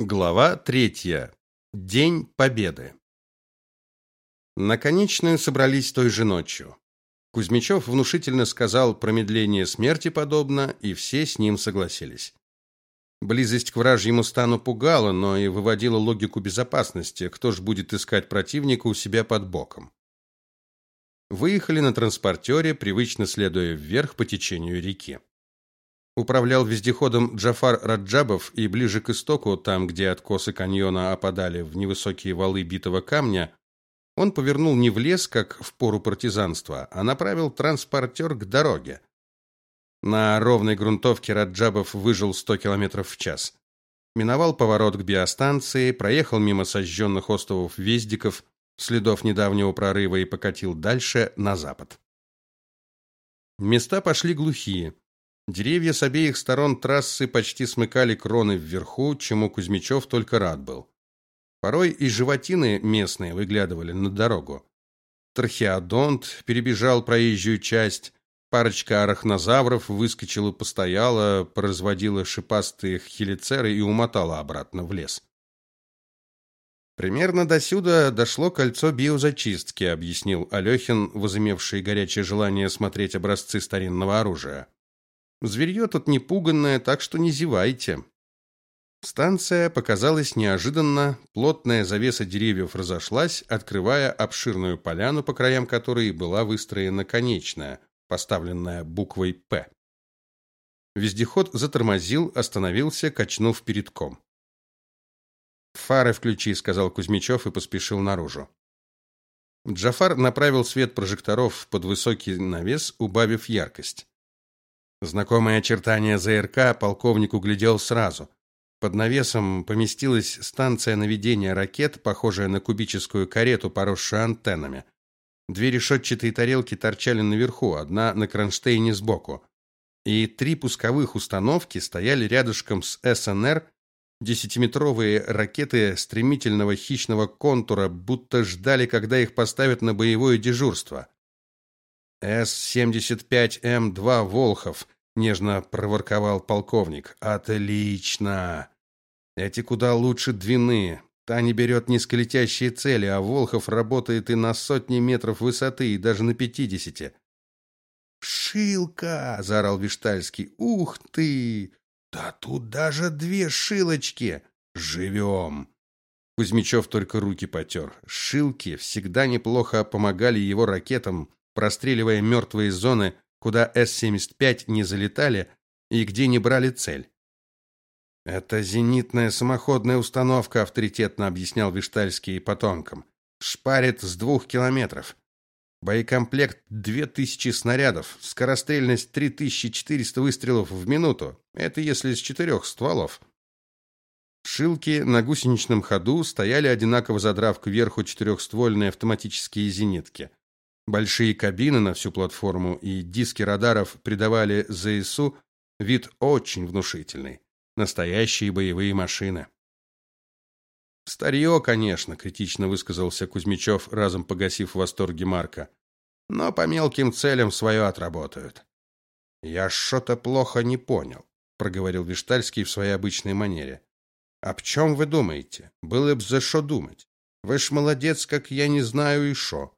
Глава третья. День Победы. На конечную собрались той же ночью. Кузьмичев внушительно сказал, промедление смерти подобно, и все с ним согласились. Близость к вражьему стану пугала, но и выводила логику безопасности. Кто ж будет искать противника у себя под боком? Выехали на транспортере, привычно следуя вверх по течению реки. Управлял вездеходом Джафар Раджабов, и ближе к истоку, там, где откосы каньона опадали в невысокие валы битого камня, он повернул не в лес, как в пору партизанства, а направил транспортер к дороге. На ровной грунтовке Раджабов выжил 100 км в час. Миновал поворот к биостанции, проехал мимо сожженных островов Вездиков, следов недавнего прорыва и покатил дальше на запад. Места пошли глухие. Деревья с обеих сторон трассы почти смыкали кроны вверху, чему Кузьмичев только рад был. Порой и животины местные выглядывали на дорогу. Трахеодонт перебежал проезжую часть, парочка арахнозавров выскочила, постояла, производила шипастые хелицеры и умотала обратно в лес. Примерно до сюда дошло кольцо биозачистки, объяснил Алехин, возымевший горячее желание смотреть образцы старинного оружия. Зверье тут не пуганное, так что не зевайте. Станция показалась неожиданно, плотная завеса деревьев разошлась, открывая обширную поляну, по краям которой была выстроена конечная, поставленная буквой П. Вездеход затормозил, остановился, качнув передком. «Фары включи», — сказал Кузьмичев и поспешил наружу. Джафар направил свет прожекторов под высокий навес, убавив яркость. Знакомые очертания ЗРК полковник углядел сразу. Под навесом поместилась станция наведения ракет, похожая на кубическую карету, поросшую антеннами. Две решетчатые тарелки торчали наверху, одна на кронштейне сбоку. И три пусковых установки стояли рядышком с СНР, десятиметровые ракеты стремительного хищного контура, будто ждали, когда их поставят на боевое дежурство. С-75М2 Волхов, нежно проворковал полковник. Отлично. Эти куда лучше длины. Та не берет низколетящие цели, а Волхов работает и на сотни метров высоты, и даже на пятидесяти. «Шилка!» — заорал Виштальский. «Ух ты! Да тут даже две шилочки! Живем!» Кузьмичев только руки потер. Шилки всегда неплохо помогали его ракетам, простреливая мертвые зоны, куда С-75 не залетали и где не брали цель. Это зенитная самоходная установка, авторитетно объяснял Виштальский потомкам. Шпарит с двух километров. Боекомплект 2000 снарядов, скорострельность 3400 выстрелов в минуту. Это если с четырех стволов. Шилки на гусеничном ходу стояли одинаково задрав кверху четырехствольные автоматические зенитки. Большие кабины на всю платформу и диски радаров придавали ЗСУ вид очень внушительный. Настоящие боевые машины. Старье, конечно, критично высказался Кузьмичев, разом погасив восторги Марка. Но по мелким целям свое отработают. Я что-то плохо не понял, проговорил Виштальский в своей обычной манере. В чем вы думаете? Было б за что думать. Вы ж молодец, как я не знаю и шо.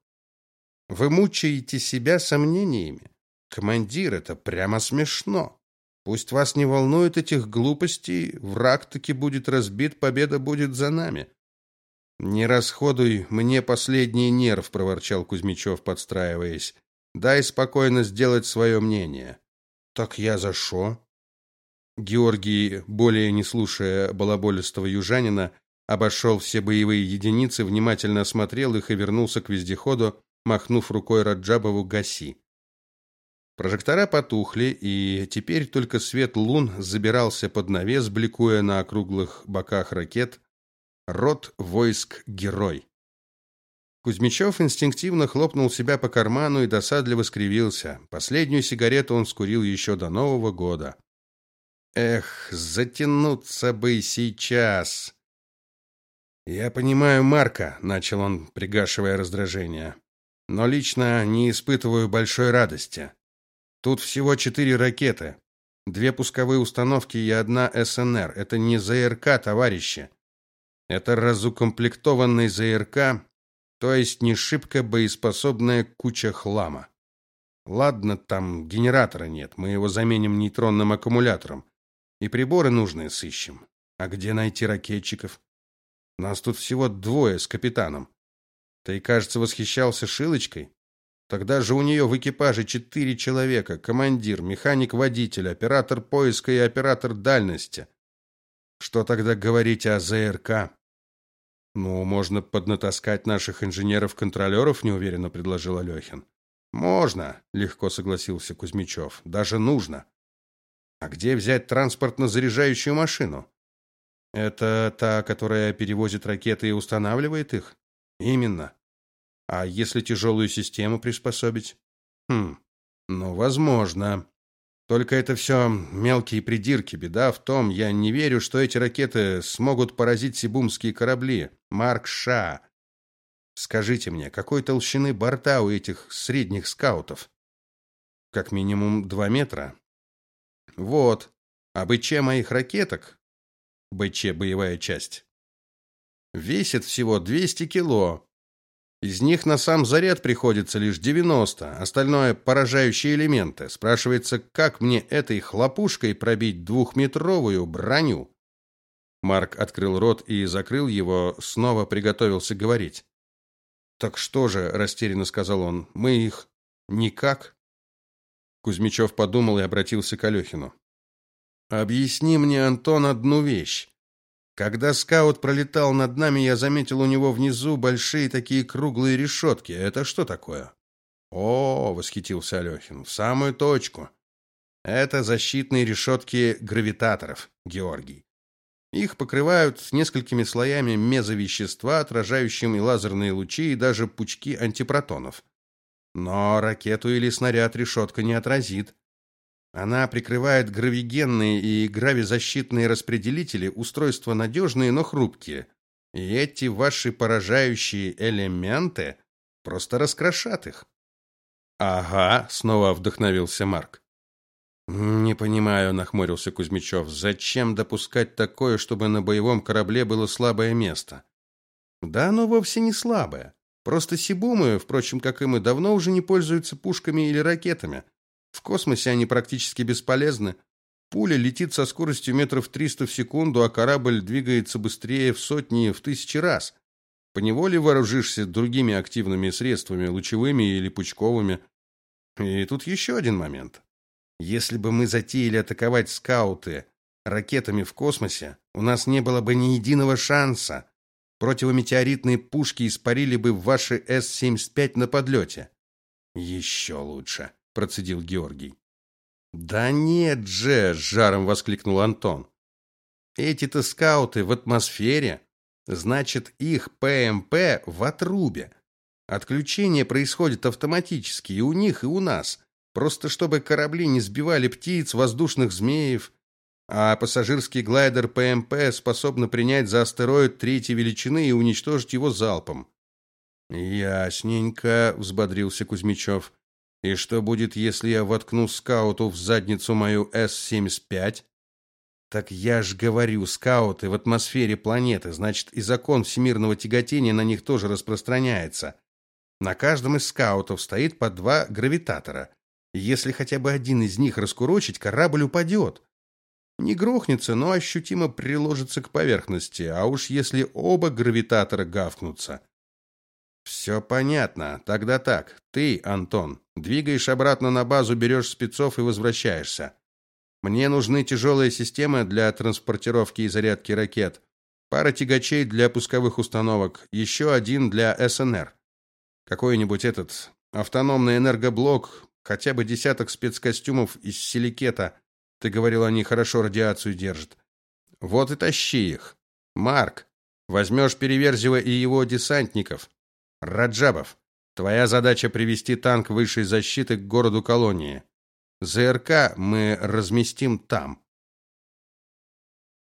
Вы мучаете себя сомнениями. Командир, это прямо смешно. Пусть вас не волнует этих глупостей, враг таки будет разбит, победа будет за нами. Не расходуй мне последний нерв, проворчал Кузьмичев, подстраиваясь. Дай спокойно сделать свое мнение. Так я за шо? Георгий, более не слушая балаболистого южанина, обошел все боевые единицы, внимательно осмотрел их и вернулся к вездеходу, махнув рукой Раджабову гаси. Прожектора потухли, и теперь только свет лун забирался под навес, бликуя на округлых боках ракет. Рот войск герой. Кузьмичев инстинктивно хлопнул себя по карману и досадливо скривился. Последнюю сигарету он скурил еще до Нового года. Эх, затянуться бы сейчас. Я понимаю Марка, начал он, пригашивая раздражение но лично не испытываю большой радости. Тут всего четыре ракеты. Две пусковые установки и одна СНР. Это не ЗРК, товарищи. Это разукомплектованный ЗРК, то есть не шибко боеспособная куча хлама. Ладно, там генератора нет, мы его заменим нейтронным аккумулятором. И приборы нужные сыщем. А где найти ракетчиков? Нас тут всего двое с капитаном. Ты, кажется, восхищался Шилочкой? Тогда же у нее в экипаже четыре человека: командир, механик-водитель, оператор поиска и оператор дальности. Что тогда говорить о ЗРК? Ну, можно поднатаскать наших инженеров-контролеров, неуверенно предложил Алехин. Можно, легко согласился Кузьмичев. Даже нужно. А где взять транспортно-заряжающую машину? Это та, которая перевозит ракеты и устанавливает их? Именно. А если тяжелую систему приспособить? Хм. Ну, возможно. Только это все мелкие придирки. Беда в том, я не верю, что эти ракеты смогут поразить сибумские корабли. Марк Ша. Скажите мне, какой толщины борта у этих средних скаутов? Как минимум два метра. Вот. А БЧ моих ракеток, БЧ боевая часть, весит всего 200 кило. Из них на сам заряд приходится лишь 90, остальное поражающие элементы. Спрашивается, как мне этой хлопушкой пробить двухметровую броню? Марк открыл рот и закрыл его, снова приготовился говорить. Так что же, растерянно сказал он. Мы их никак. Кузьмичев подумал и обратился к Алехину. Объясни мне, Антон, одну вещь. Когда скаут пролетал над нами, я заметил у него внизу большие такие круглые решетки. Это что такое? О, восхитился Алехин. В самую точку. Это защитные решетки гравитаторов, Георгий. Их покрывают несколькими слоями мезовещества, отражающими лазерные лучи и даже пучки антипротонов. Но ракету или снаряд решетка не отразит. Она прикрывает гравигенные и гравизащитные распределители, устройства надежные, но хрупкие. И эти ваши поражающие элементы просто раскрошат их. Ага, снова вдохновился Марк. Не понимаю, нахмурился Кузьмичев. Зачем допускать такое, чтобы на боевом корабле было слабое место? Да оно вовсе не слабое. Просто Сибумы, впрочем, как и мы, давно уже не пользуются пушками или ракетами. В космосе они практически бесполезны. Пуля летит со скоростью метров 300 в секунду, а корабль двигается быстрее в сотни, в тысячи раз. Поневоле вооружишься другими активными средствами, лучевыми или пучковыми. И тут еще один момент. Если бы мы затеяли атаковать скауты ракетами в космосе, у нас не было бы ни единого шанса. Противометеоритные пушки испарили бы ваши С-75 на подлете. «Еще лучше, процедил Георгий. Да нет же, с жаром воскликнул Антон. Эти-то скауты в атмосфере, значит, их ПМП в отрубе. Отключение происходит автоматически и у них, и у нас. Просто чтобы корабли не сбивали птиц, воздушных змеев, а пассажирский глайдер ПМП способен принять за астероид третьей величины и уничтожить его залпом. Ясненько, взбодрился Кузьмичев. И что будет, если я воткну скауту в задницу мою С-75? Так я ж говорю, скауты в атмосфере планеты, значит, и закон всемирного тяготения на них тоже распространяется. На каждом из скаутов стоит по два гравитатора. Если хотя бы один из них раскурочить, корабль упадет. Не грохнется, но ощутимо приложится к поверхности, а уж если оба гравитатора гавкнутся. Все понятно. Тогда так. Ты, Антон, двигаешь обратно на базу, берешь спецов и возвращаешься. Мне нужны тяжелые системы для транспортировки и зарядки ракет, пара тягачей для пусковых установок, еще один для СНР. Какой-нибудь этот автономный энергоблок, хотя бы десяток спецкостюмов из силикета. Ты говорил, они хорошо радиацию держат. Вот и тащи их. Марк, возьмешь Переверзева и его десантников. Раджабов, твоя задача привести танк высшей защиты к городу колонии. ЗРК мы разместим там.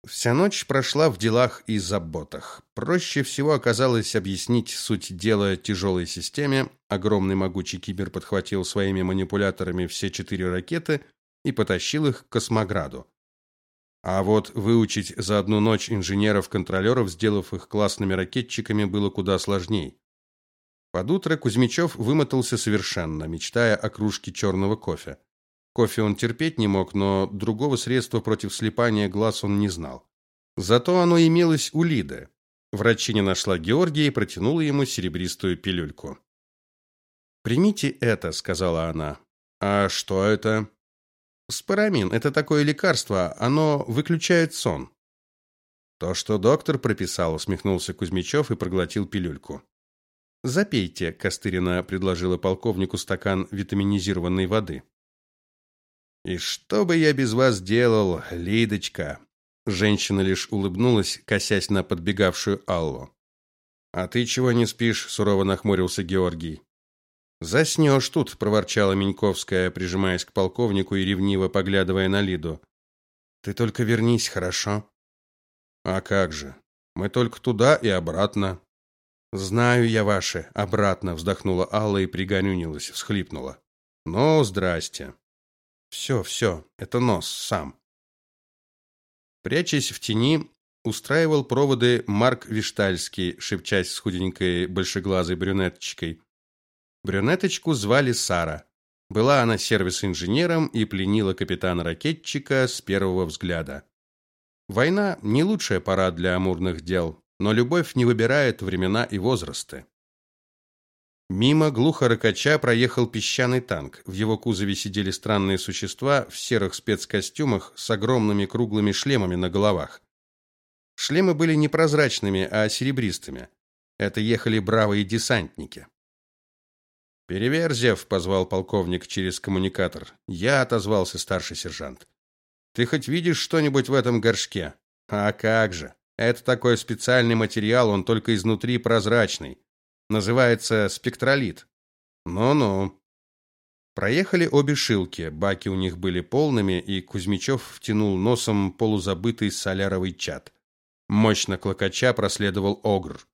Вся ночь прошла в делах и заботах. Проще всего оказалось объяснить суть дела тяжелой системе. Огромный могучий кибер подхватил своими манипуляторами все четыре ракеты и потащил их к космограду. А вот выучить за одну ночь инженеров-контролеров, сделав их классными ракетчиками, было куда сложней. Под утро Кузьмичев вымотался совершенно, мечтая о кружке черного кофе. Кофе он терпеть не мог, но другого средства против слепания глаз он не знал. Зато оно имелось у Лиды. Врачиня нашла Георгия и протянула ему серебристую пилюльку. «Примите это», — сказала она. «А что это?» Спарамин это такое лекарство, оно выключает сон. То, что доктор прописал, усмехнулся Кузьмичев и проглотил пилюльку. Запейте, Костырина предложила полковнику стакан витаминизированной воды. И что бы я без вас делал, Лидочка? Женщина лишь улыбнулась, косясь на подбегавшую Аллу. А ты чего не спишь? сурово нахмурился Георгий. Заснешь тут, проворчала Меньковская, прижимаясь к полковнику и ревниво поглядывая на Лиду. Ты только вернись, хорошо? А как же? Мы только туда и обратно. Знаю я ваши, обратно вздохнула Алла и пригонюнилась, всхлипнула. Ну, здрасте. Все, все, это нос сам. Прячась в тени, устраивал проводы Марк Виштальский, шепчась с худенькой большеглазой брюнеточкой. Брюнеточку звали Сара. Была она сервис-инженером и пленила капитана-ракетчика с первого взгляда. Война не лучшая пора для амурных дел, но любовь не выбирает времена и возрасты. Мимо глухо рыкача проехал песчаный танк. В его кузове сидели странные существа в серых спецкостюмах с огромными круглыми шлемами на головах. Шлемы были не прозрачными, а серебристыми. Это ехали бравые десантники. Переверзев, позвал полковник через коммуникатор. Я отозвался старший сержант. Ты хоть видишь что-нибудь в этом горшке? А как же? Это такой специальный материал, он только изнутри прозрачный. Называется спектролит. Ну-ну. Проехали обе шилки, баки у них были полными, и Кузьмичев втянул носом полузабытый соляровый чат. Мощно клокоча проследовал огр.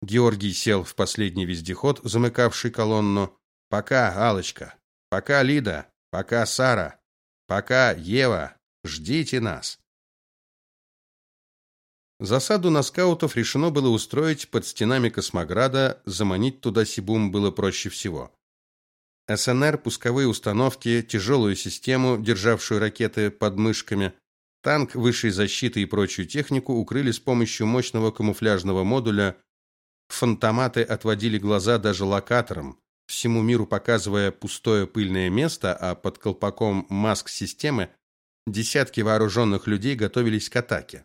Георгий сел в последний вездеход, замыкавший колонну. Пока, Алочка. Пока, Лида. Пока, Сара. Пока, Ева. Ждите нас. Засаду на скаутов решено было устроить под стенами Космограда, заманить туда Сибум было проще всего. СНР, пусковые установки, тяжелую систему, державшую ракеты под мышками, танк высшей защиты и прочую технику укрыли с помощью мощного камуфляжного модуля Фантоматы отводили глаза даже локаторам, всему миру показывая пустое пыльное место, а под колпаком маск-системы десятки вооруженных людей готовились к атаке.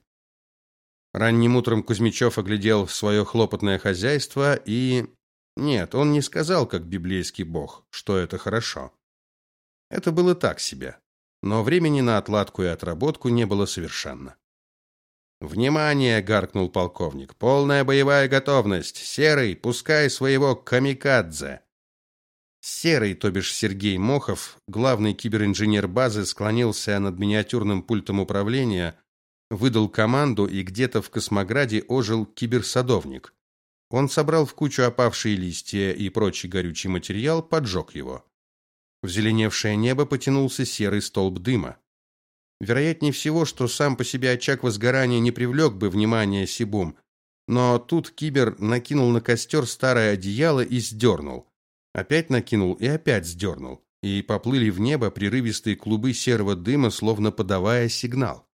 Ранним утром Кузьмичев оглядел свое хлопотное хозяйство и нет, он не сказал, как библейский бог, что это хорошо. Это было так себе. Но времени на отладку и отработку не было совершенно. «Внимание!» — гаркнул полковник. «Полная боевая готовность! Серый, пускай своего камикадзе!» Серый, то бишь Сергей Мохов, главный киберинженер базы, склонился над миниатюрным пультом управления, выдал команду, и где-то в Космограде ожил киберсадовник. Он собрал в кучу опавшие листья и прочий горючий материал, поджег его. В зеленевшее небо потянулся серый столб дыма. Вероятнее всего, что сам по себе очаг возгорания не привлек бы внимания Сибум, но тут кибер накинул на костер старое одеяло и сдернул. Опять накинул и опять сдернул. И поплыли в небо прерывистые клубы серого дыма, словно подавая сигнал.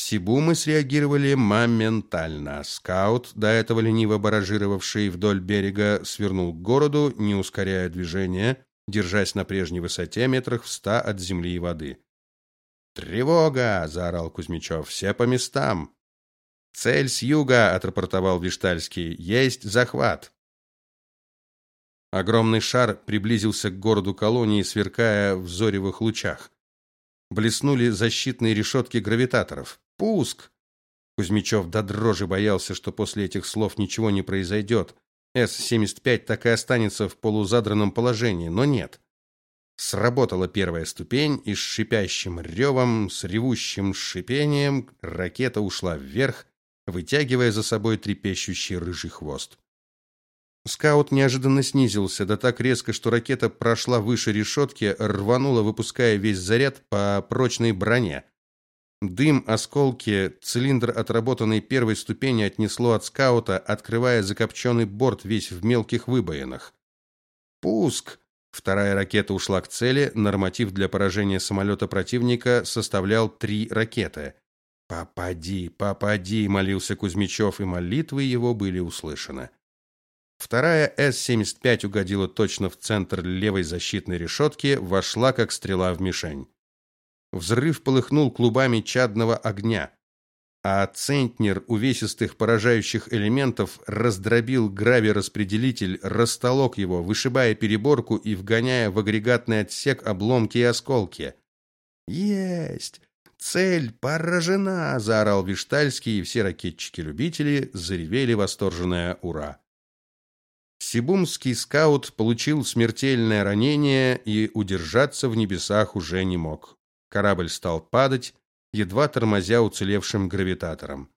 Сибумы среагировали моментально. Скаут, до этого лениво баражировавший вдоль берега, свернул к городу, не ускоряя движение, держась на прежней высоте метрах в ста от земли и воды. «Тревога!» — заорал Кузьмичев. «Все по местам!» «Цель с юга!» — отрапортовал Виштальский. «Есть захват!» Огромный шар приблизился к городу колонии, сверкая в зоревых лучах. Блеснули защитные решетки гравитаторов. «Пуск!» Кузьмичев до дрожи боялся, что после этих слов ничего не произойдет. С-75 так и останется в полузадранном положении, но нет. Сработала первая ступень, и с шипящим ревом, с ревущим шипением ракета ушла вверх, вытягивая за собой трепещущий рыжий хвост. Скаут неожиданно снизился, да так резко, что ракета прошла выше решетки, рванула, выпуская весь заряд по прочной броне. Дым, осколки, цилиндр отработанной первой ступени отнесло от скаута, открывая закопченный борт весь в мелких выбоинах. Пуск! Вторая ракета ушла к цели, норматив для поражения самолета противника составлял три ракеты. «Попади, попади!» – молился Кузьмичев, и молитвы его были услышаны. Вторая С-75 угодила точно в центр левой защитной решетки, вошла как стрела в мишень. Взрыв полыхнул клубами чадного огня, а центнер увесистых поражающих элементов раздробил гравираспределитель, растолок его, вышибая переборку и вгоняя в агрегатный отсек обломки и осколки. «Есть! Цель поражена!» – заорал Виштальский, и все ракетчики-любители заревели восторженное «Ура!». Сибумский скаут получил смертельное ранение и удержаться в небесах уже не мог. Корабль стал падать, едва тормозя уцелевшим гравитатором.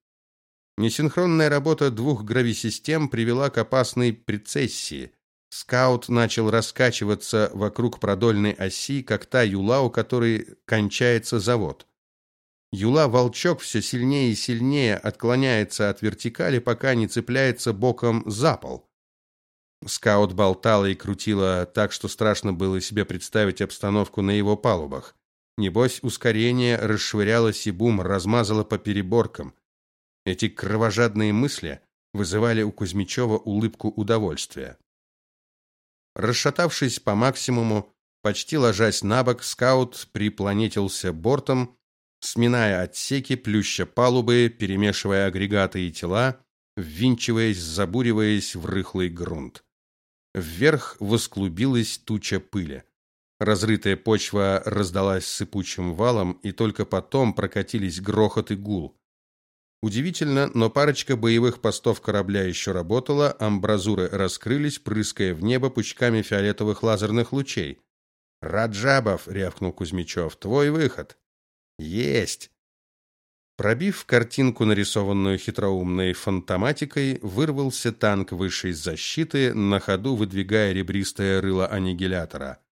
Несинхронная работа двух грависистем привела к опасной прецессии. Скаут начал раскачиваться вокруг продольной оси, как та юла, у которой кончается завод. Юла-волчок все сильнее и сильнее отклоняется от вертикали, пока не цепляется боком за пол. Скаут болтала и крутила так, что страшно было себе представить обстановку на его палубах. Небось, ускорение расшвыряло Сибум, размазало по переборкам. Эти кровожадные мысли вызывали у Кузьмичева улыбку удовольствия. Расшатавшись по максимуму, почти ложась на бок, скаут припланетился бортом, сминая отсеки, плюща палубы, перемешивая агрегаты и тела, ввинчиваясь, забуриваясь в рыхлый грунт. Вверх восклубилась туча пыли. Разрытая почва раздалась сыпучим валом, и только потом прокатились грохот и гул. Удивительно, но парочка боевых постов корабля еще работала, амбразуры раскрылись, прыская в небо пучками фиолетовых лазерных лучей. «Раджабов!» — рявкнул Кузьмичев. «Твой выход!» «Есть!» Пробив картинку, нарисованную хитроумной фантоматикой, вырвался танк высшей защиты, на ходу выдвигая ребристое рыло аннигилятора.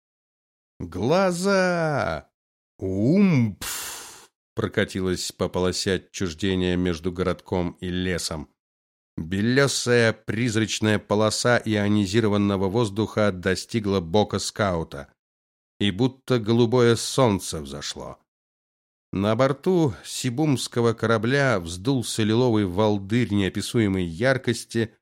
Глаза! Умпф! Прокатилась по полосе отчуждения между городком и лесом. Белесая призрачная полоса ионизированного воздуха достигла бока скаута, и будто голубое солнце взошло. На борту сибумского корабля вздулся лиловый волдырь неописуемой яркости,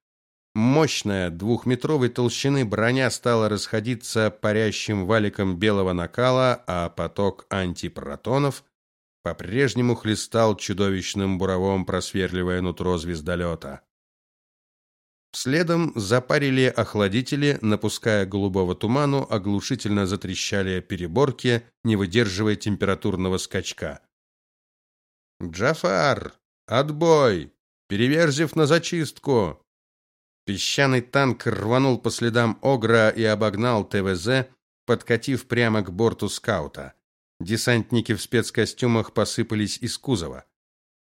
Мощная двухметровой толщины броня стала расходиться парящим валиком белого накала, а поток антипротонов по-прежнему хлестал чудовищным буровом, просверливая нутро звездолета. Следом запарили охладители, напуская голубого туману, оглушительно затрещали переборки, не выдерживая температурного скачка. «Джафар! Отбой! Переверзев на зачистку!» Песчаный танк рванул по следам Огра и обогнал ТВЗ, подкатив прямо к борту скаута. Десантники в спецкостюмах посыпались из кузова.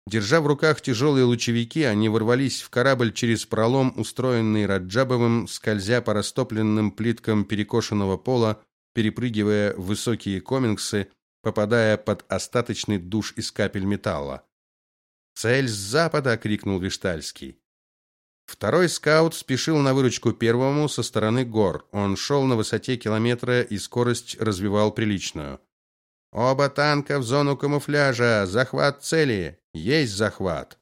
Держа в руках тяжелые лучевики, они ворвались в корабль через пролом, устроенный Раджабовым, скользя по растопленным плиткам перекошенного пола, перепрыгивая высокие комингсы, попадая под остаточный душ из капель металла. «Цель с запада!» — крикнул Виштальский. Второй скаут спешил на выручку первому со стороны гор. Он шел на высоте километра и скорость развивал приличную. Оба танка в зону камуфляжа. Захват цели. Есть захват.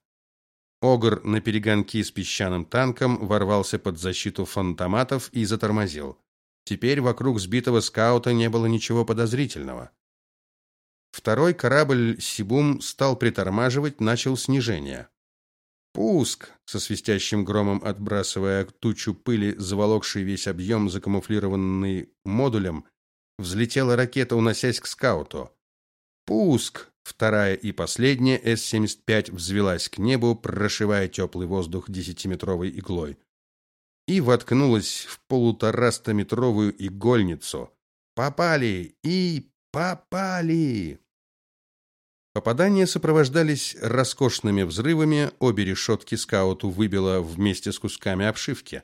Огр на перегонки с песчаным танком ворвался под защиту фантоматов и затормозил. Теперь вокруг сбитого скаута не было ничего подозрительного. Второй корабль Сибум стал притормаживать, начал снижение. Пуск, со свистящим громом отбрасывая тучу пыли, заволокший весь объем, закамуфлированный модулем, взлетела ракета, уносясь к скауту. Пуск, вторая и последняя С-75 взвелась к небу, прошивая теплый воздух десятиметровой иглой. И воткнулась в полуторастометровую игольницу. Попали и попали! Попадания сопровождались роскошными взрывами, обе решетки скауту выбило вместе с кусками обшивки.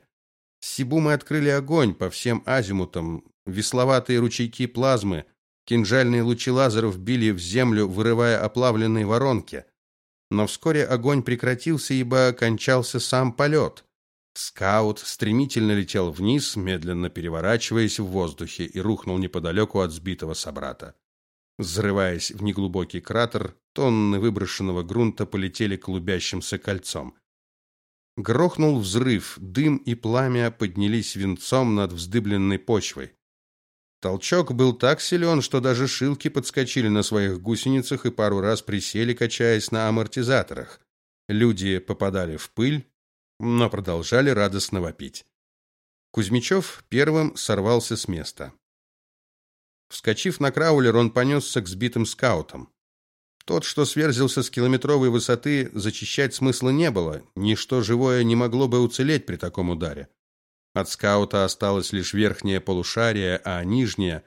Сибумы открыли огонь по всем азимутам, весловатые ручейки плазмы, кинжальные лучи лазеров били в землю, вырывая оплавленные воронки. Но вскоре огонь прекратился, ибо кончался сам полет. Скаут стремительно летел вниз, медленно переворачиваясь в воздухе, и рухнул неподалеку от сбитого собрата. Взрываясь в неглубокий кратер, тонны выброшенного грунта полетели клубящимся кольцом. Грохнул взрыв, дым и пламя поднялись венцом над вздыбленной почвой. Толчок был так силен, что даже шилки подскочили на своих гусеницах и пару раз присели, качаясь на амортизаторах. Люди попадали в пыль, но продолжали радостно вопить. Кузьмичев первым сорвался с места. Вскочив на краулер, он понесся к сбитым скаутам. Тот, что сверзился с километровой высоты, зачищать смысла не было. Ничто живое не могло бы уцелеть при таком ударе. От скаута осталось лишь верхнее полушарие, а нижнее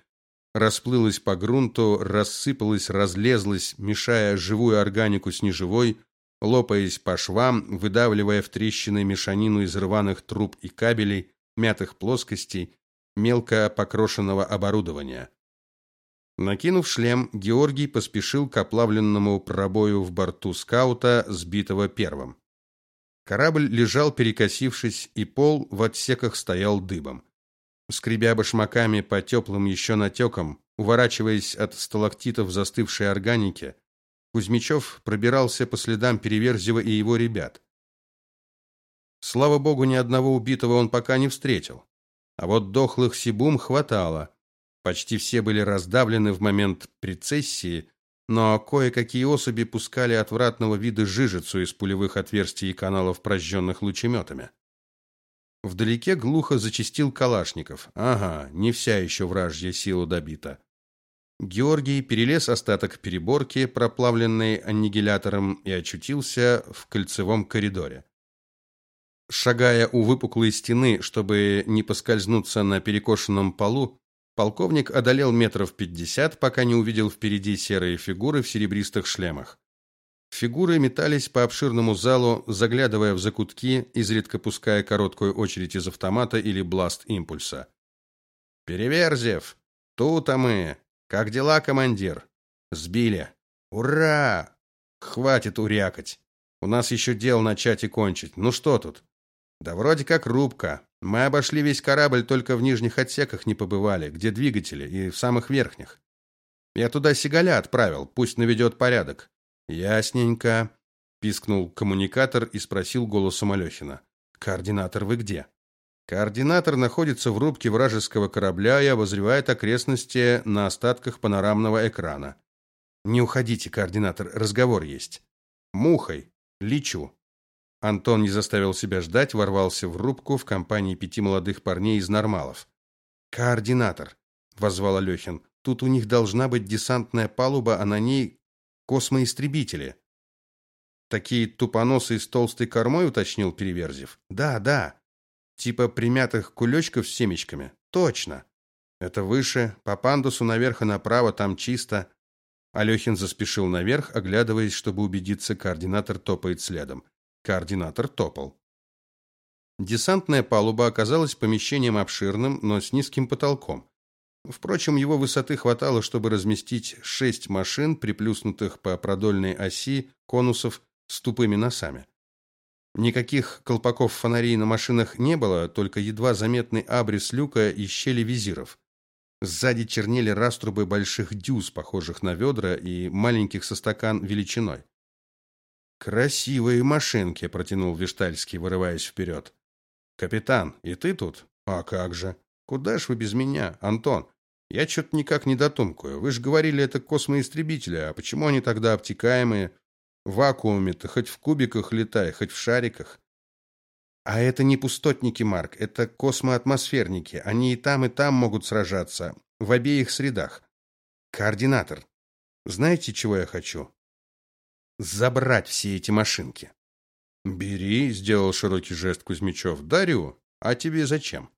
расплылось по грунту, рассыпалось, разлезлось, мешая живую органику с неживой, лопаясь по швам, выдавливая в трещины мешанину из рваных труб и кабелей, мятых плоскостей, мелко покрошенного оборудования. Накинув шлем, Георгий поспешил к оплавленному пробою в борту скаута, сбитого первым. Корабль лежал перекосившись, и пол в отсеках стоял дыбом. Скребя башмаками по теплым еще натекам, уворачиваясь от сталактитов застывшей органики, Кузьмичев пробирался по следам Переверзева и его ребят. Слава богу, ни одного убитого он пока не встретил. А вот дохлых сибум хватало. Почти все были раздавлены в момент прецессии, но кое-какие особи пускали отвратного вида жижицу из пулевых отверстий и каналов, прожженных лучеметами. Вдалеке глухо зачистил Калашников. Ага, не вся еще вражья сила добита. Георгий перелез остаток переборки, проплавленной аннигилятором, и очутился в кольцевом коридоре. Шагая у выпуклой стены, чтобы не поскользнуться на перекошенном полу, Полковник одолел метров пятьдесят, пока не увидел впереди серые фигуры в серебристых шлемах. Фигуры метались по обширному залу, заглядывая в закутки, изредка пуская короткую очередь из автомата или бласт-импульса. «Переверзев! Тут-то мы! Как дела, командир?» «Сбили! Ура! Хватит урякать! У нас еще дел начать и кончить. Ну что тут?» «Да вроде как рубка. Мы обошли весь корабль, только в нижних отсеках не побывали, где двигатели, и в самых верхних. Я туда Сигаля отправил, пусть наведет порядок. Ясненько, пискнул коммуникатор и спросил голосом Алехина. Координатор вы где? Координатор находится в рубке вражеского корабля и обозревает окрестности на остатках панорамного экрана. Не уходите, координатор, разговор есть. Мухой, лечу. Антон не заставил себя ждать, ворвался в рубку в компании пяти молодых парней из нормалов. Координатор, воззвал Алехин. Тут у них должна быть десантная палуба, а на ней космоистребители. Такие тупоносы с толстой кормой, уточнил Переверзев. Да, да. Типа примятых кулечков с семечками. Точно. Это выше, по пандусу наверх и направо, там чисто. Алехин заспешил наверх, оглядываясь, чтобы убедиться, координатор топает следом. Координатор топал. Десантная палуба оказалась помещением обширным, но с низким потолком. Впрочем, его высоты хватало, чтобы разместить шесть машин, приплюснутых по продольной оси конусов с тупыми носами. Никаких колпаков фонарей на машинах не было, только едва заметный абрис люка и щели визиров. Сзади чернели раструбы больших дюз, похожих на ведра, и маленьких со стакан величиной. Красивые машинки, протянул Виштальский, вырываясь вперед. Капитан, и ты тут? А как же? Куда ж вы без меня, Антон? Я что-то никак не дотумкаю. Вы же говорили, это космоистребители, а почему они тогда обтекаемые? В вакууме-то хоть в кубиках летай, хоть в шариках. А это не пустотники, Марк, это космоатмосферники. Они и там, и там могут сражаться, в обеих средах. Координатор. Знаете, чего я хочу? Забрать все эти машинки. Бери, сделал широкий жест Кузьмичев. Дарю. А тебе зачем?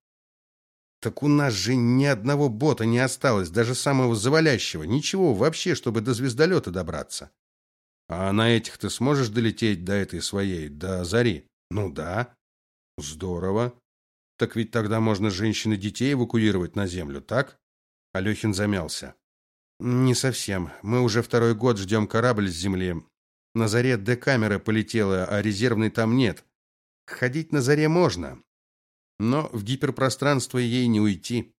Так у нас же ни одного бота не осталось, даже самого завалящего. Ничего вообще, чтобы до звездолета добраться. А на этих ты сможешь долететь до этой своей, до зари? Ну да. Здорово. Так ведь тогда можно женщин и детей эвакуировать на землю, так? Алёхин замялся. Не совсем. Мы уже второй год ждем корабль с земли. На заре Д-камера полетела, а резервной там нет. Ходить на заре можно, но в гиперпространство ей не уйти.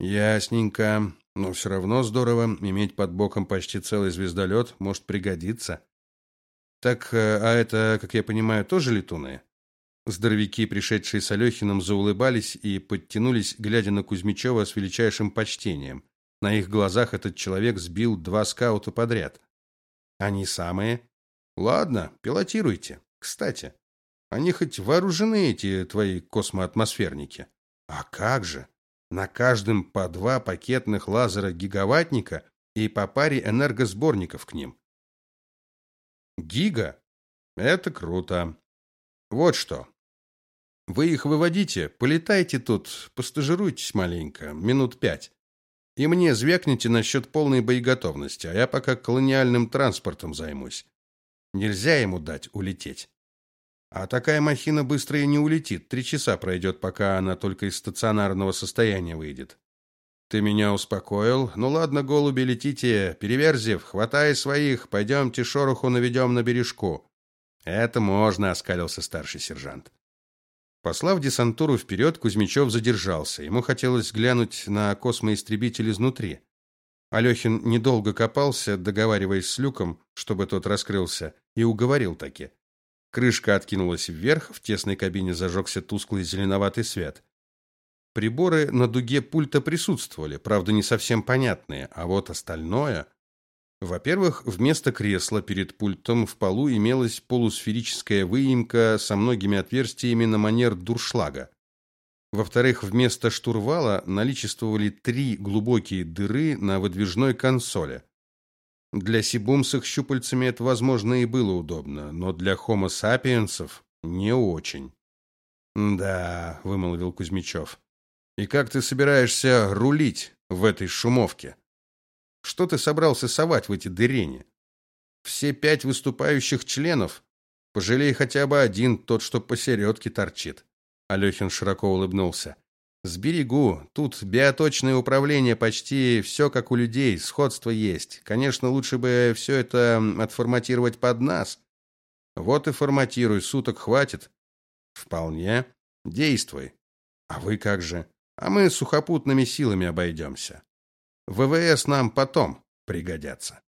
Ясненько. Но все равно здорово иметь под боком почти целый звездолет, может пригодиться. Так, э, а это, как я понимаю, тоже летуны? Здоровяки, пришедшие с Алехиным, заулыбались и подтянулись, глядя на Кузьмичева с величайшим почтением. На их глазах этот человек сбил два скаута подряд. Они самые? Ладно, пилотируйте. Кстати, они хоть вооружены эти твои космоатмосферники? А как же? На каждом по два пакетных лазера гигаваттника и по паре энергосборников к ним. Гига? Это круто. Вот что. Вы их выводите, полетайте тут, постажируйтесь маленько, минут пять. И мне звякните насчет полной боеготовности, а я пока колониальным транспортом займусь. Нельзя ему дать улететь. А такая махина быстро и не улетит. Три часа пройдет, пока она только из стационарного состояния выйдет. Ты меня успокоил. Ну ладно, голуби, летите. Переверзев, хватай своих, пойдемте шороху наведем на бережку. Это можно, оскалился старший сержант. Послав десантуру вперед, Кузьмичев задержался. Ему хотелось глянуть на космоистребитель изнутри. Алехин недолго копался, договариваясь с люком, чтобы тот раскрылся, и уговорил таки. Крышка откинулась вверх, в тесной кабине зажегся тусклый зеленоватый свет. Приборы на дуге пульта присутствовали, правда, не совсем понятные, а вот остальное во-первых, вместо кресла перед пультом в полу имелась полусферическая выемка со многими отверстиями на манер дуршлага. Во-вторых, вместо штурвала наличествовали три глубокие дыры на выдвижной консоли. Для сибум с их щупальцами это, возможно, и было удобно, но для хомо сапиенсов не очень. «Да», — вымолвил Кузьмичев. «И как ты собираешься рулить в этой шумовке?» Что ты собрался совать в эти дырени? Все пять выступающих членов? Пожалей хотя бы один, тот, что посередке торчит. Алехин широко улыбнулся. Сберегу. Тут биоточное управление почти все как у людей, сходство есть. Конечно, лучше бы все это отформатировать под нас. Вот и форматируй, суток хватит. Вполне. Действуй. А вы как же? А мы сухопутными силами обойдемся. ВВС нам потом пригодятся.